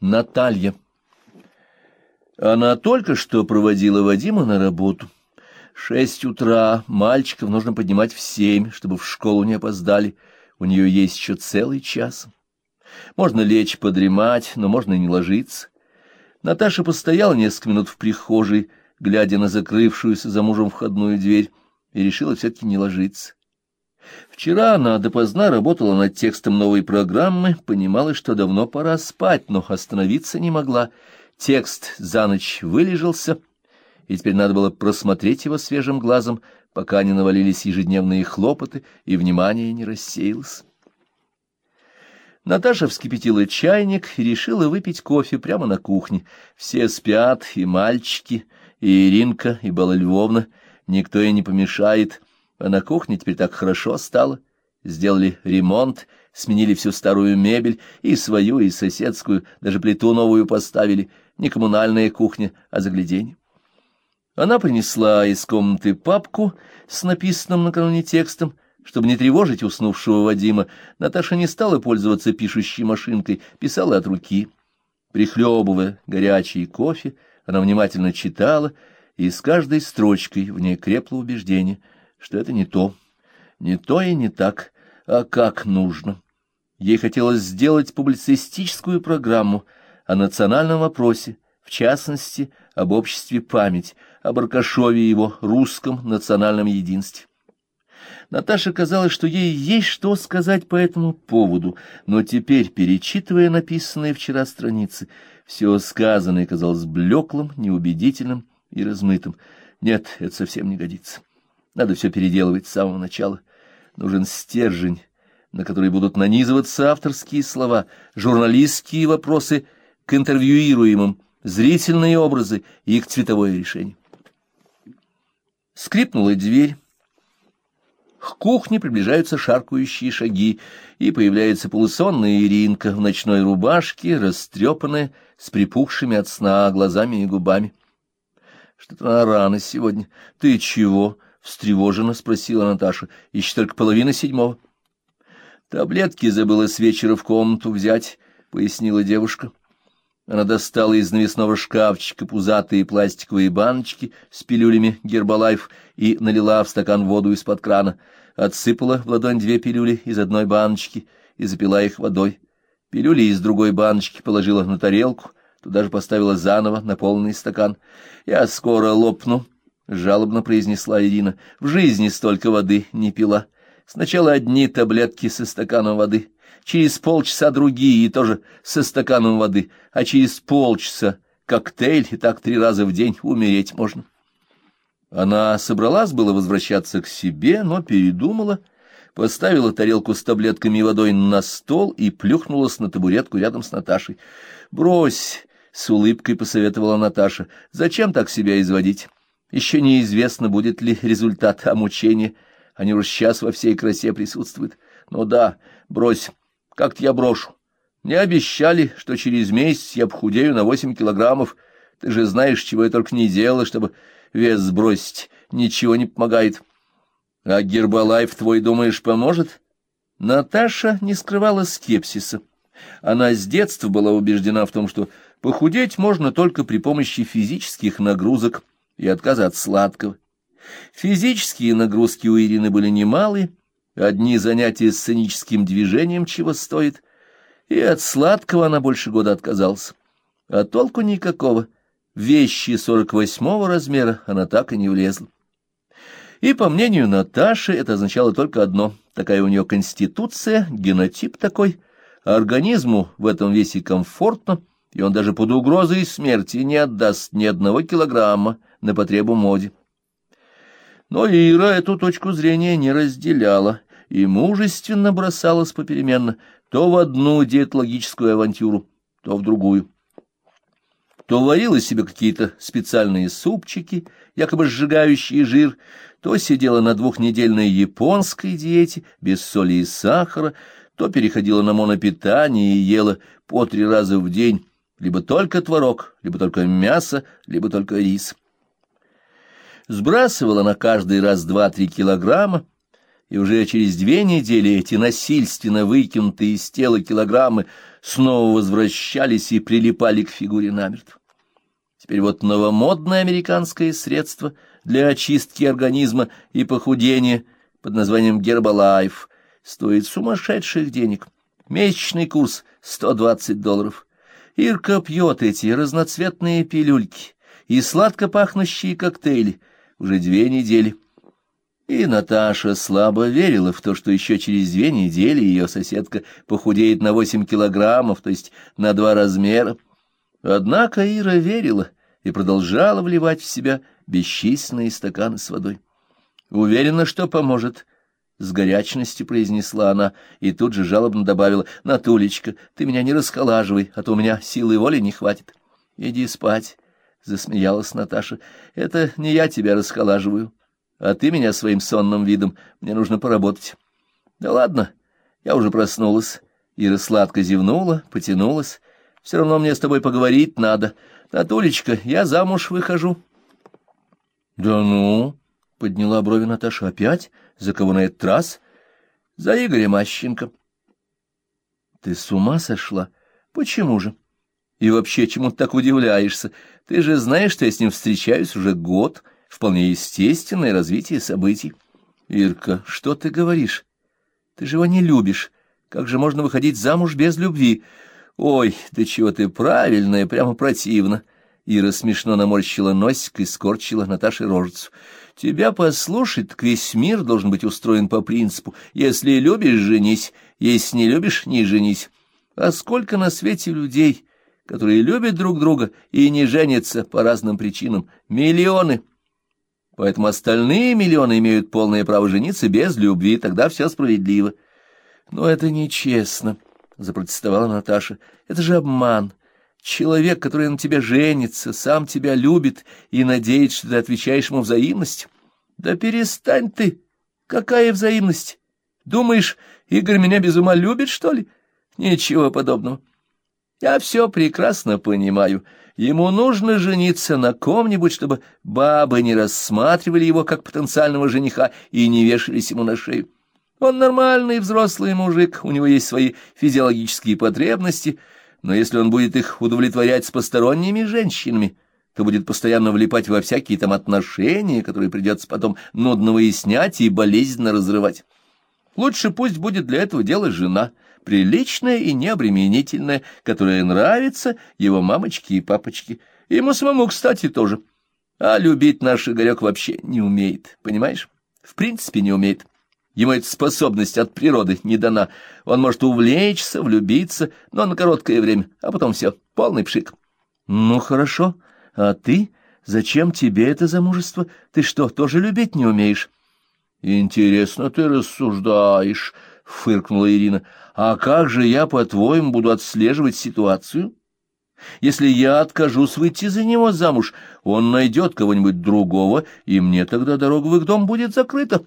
Наталья. Она только что проводила Вадима на работу. Шесть утра, мальчиков нужно поднимать в семь, чтобы в школу не опоздали. У нее есть еще целый час. Можно лечь подремать, но можно и не ложиться. Наташа постояла несколько минут в прихожей, глядя на закрывшуюся за мужем входную дверь, и решила все-таки не ложиться. Вчера она допоздна работала над текстом новой программы, понимала, что давно пора спать, но остановиться не могла. Текст за ночь вылежался, и теперь надо было просмотреть его свежим глазом, пока не навалились ежедневные хлопоты и внимание не рассеялось. Наташа вскипятила чайник и решила выпить кофе прямо на кухне. Все спят, и мальчики, и Иринка, и Бала Львовна. Никто ей не помешает. А на кухне теперь так хорошо стало. Сделали ремонт, сменили всю старую мебель, и свою, и соседскую, даже плиту новую поставили. Не коммунальная кухня, а загляденье. Она принесла из комнаты папку с написанным накануне текстом. Чтобы не тревожить уснувшего Вадима, Наташа не стала пользоваться пишущей машинкой, писала от руки. Прихлебывая горячий кофе, она внимательно читала, и с каждой строчкой в ней крепло убеждение — что это не то, не то и не так, а как нужно. Ей хотелось сделать публицистическую программу о национальном вопросе, в частности, об обществе память, об Аркашове и его русском национальном единстве. Наташе казалось, что ей есть что сказать по этому поводу, но теперь, перечитывая написанные вчера страницы, все сказанное казалось блеклым, неубедительным и размытым. Нет, это совсем не годится. Надо все переделывать с самого начала. Нужен стержень, на который будут нанизываться авторские слова, журналистские вопросы к интервьюируемым, зрительные образы и их цветовое решение. Скрипнула дверь. К кухне приближаются шаркающие шаги, и появляется полусонная Иринка в ночной рубашке, растрепанная, с припухшими от сна глазами и губами. Что-то рано сегодня. Ты чего? Встревоженно спросила Наташа. Еще только половина седьмого. Таблетки забыла с вечера в комнату взять, пояснила девушка. Она достала из навесного шкафчика пузатые пластиковые баночки с пилюлями Гербалайф и налила в стакан воду из-под крана, отсыпала в ладонь две пилюли из одной баночки и запила их водой. Пилюли из другой баночки положила на тарелку, туда же поставила заново наполненный стакан. «Я скоро лопну», — жалобно произнесла Ирина. — В жизни столько воды не пила. Сначала одни таблетки со стаканом воды, через полчаса другие и тоже со стаканом воды, а через полчаса коктейль, и так три раза в день умереть можно. Она собралась было возвращаться к себе, но передумала, поставила тарелку с таблетками и водой на стол и плюхнулась на табуретку рядом с Наташей. «Брось!» — с улыбкой посоветовала Наташа. «Зачем так себя изводить?» Еще неизвестно, будет ли результат, а мучения, они уж сейчас во всей красе присутствуют. Ну да, брось, как-то я брошу. Мне обещали, что через месяц я похудею на восемь килограммов. Ты же знаешь, чего я только не делала, чтобы вес сбросить. Ничего не помогает. А Гербалайф, твой, думаешь, поможет? Наташа не скрывала скепсиса. Она с детства была убеждена в том, что похудеть можно только при помощи физических нагрузок, и отказ от сладкого. Физические нагрузки у Ирины были немалые, одни занятия сценическим движением чего стоит, и от сладкого она больше года отказалась. А толку никакого. Вещи сорок восьмого размера она так и не влезла. И, по мнению Наташи, это означало только одно. Такая у нее конституция, генотип такой. Организму в этом весе комфортно, и он даже под угрозой смерти не отдаст ни одного килограмма на потребу моде. Но Ира эту точку зрения не разделяла и мужественно бросалась попеременно то в одну диетологическую авантюру, то в другую. То варила себе какие-то специальные супчики, якобы сжигающие жир, то сидела на двухнедельной японской диете, без соли и сахара, то переходила на монопитание и ела по три раза в день, либо только творог, либо только мясо, либо только рис. Сбрасывала на каждый раз два-три килограмма, и уже через две недели эти насильственно выкинутые из тела килограммы снова возвращались и прилипали к фигуре намертво. Теперь вот новомодное американское средство для очистки организма и похудения под названием Гербалайф стоит сумасшедших денег. Месячный курс — 120 долларов. Ирка пьет эти разноцветные пилюльки и сладко пахнущие коктейли уже две недели. И Наташа слабо верила в то, что еще через две недели ее соседка похудеет на восемь килограммов, то есть на два размера. Однако Ира верила и продолжала вливать в себя бесчисленные стаканы с водой. Уверена, что поможет, — с горячностью произнесла она и тут же жалобно добавила, — Натулечка, ты меня не расхолаживай, а то у меня силы воли не хватит. — Иди спать, — засмеялась Наташа. — Это не я тебя расхолаживаю, а ты меня своим сонным видом. Мне нужно поработать. — Да ладно, я уже проснулась. Ира сладко зевнула, потянулась. Все равно мне с тобой поговорить надо. Натулечка, я замуж выхожу. — Да ну... — подняла брови Наташа. — Опять? За кого на этот раз? — За Игоря Мащенко. — Ты с ума сошла? Почему же? И вообще, чему ты так удивляешься? Ты же знаешь, что я с ним встречаюсь уже год. Вполне естественное развитие событий. Ирка, что ты говоришь? Ты же его не любишь. Как же можно выходить замуж без любви? Ой, да чего ты правильная, прямо противно. Ира смешно наморщила носик и скорчила Наташе рожицу. Тебя послушать, так весь мир должен быть устроен по принципу «если любишь, женись, если не любишь, не женись». А сколько на свете людей, которые любят друг друга и не женятся по разным причинам? Миллионы. Поэтому остальные миллионы имеют полное право жениться без любви, тогда все справедливо. Но это нечестно, — запротестовала Наташа. Это же обман. Человек, который на тебя женится, сам тебя любит и надеется, что ты отвечаешь ему взаимностью. Да перестань ты! Какая взаимность? Думаешь, Игорь меня без ума любит, что ли? Ничего подобного. Я все прекрасно понимаю. Ему нужно жениться на ком-нибудь, чтобы бабы не рассматривали его как потенциального жениха и не вешались ему на шею. Он нормальный взрослый мужик, у него есть свои физиологические потребности — но если он будет их удовлетворять с посторонними женщинами, то будет постоянно влипать во всякие там отношения, которые придется потом нудно выяснять и болезненно разрывать. Лучше пусть будет для этого дела жена, приличная и необременительная, которая нравится его мамочке и папочке. Ему самому, кстати, тоже. А любить наш Игорек вообще не умеет, понимаешь? В принципе, не умеет. Ему эта способность от природы не дана. Он может увлечься, влюбиться, но на короткое время, а потом все, полный пшик. Ну, хорошо. А ты? Зачем тебе это замужество? Ты что, тоже любить не умеешь? Интересно ты рассуждаешь, — фыркнула Ирина. А как же я, по-твоему, буду отслеживать ситуацию? Если я откажусь выйти за него замуж, он найдет кого-нибудь другого, и мне тогда дорога в их дом будет закрыта.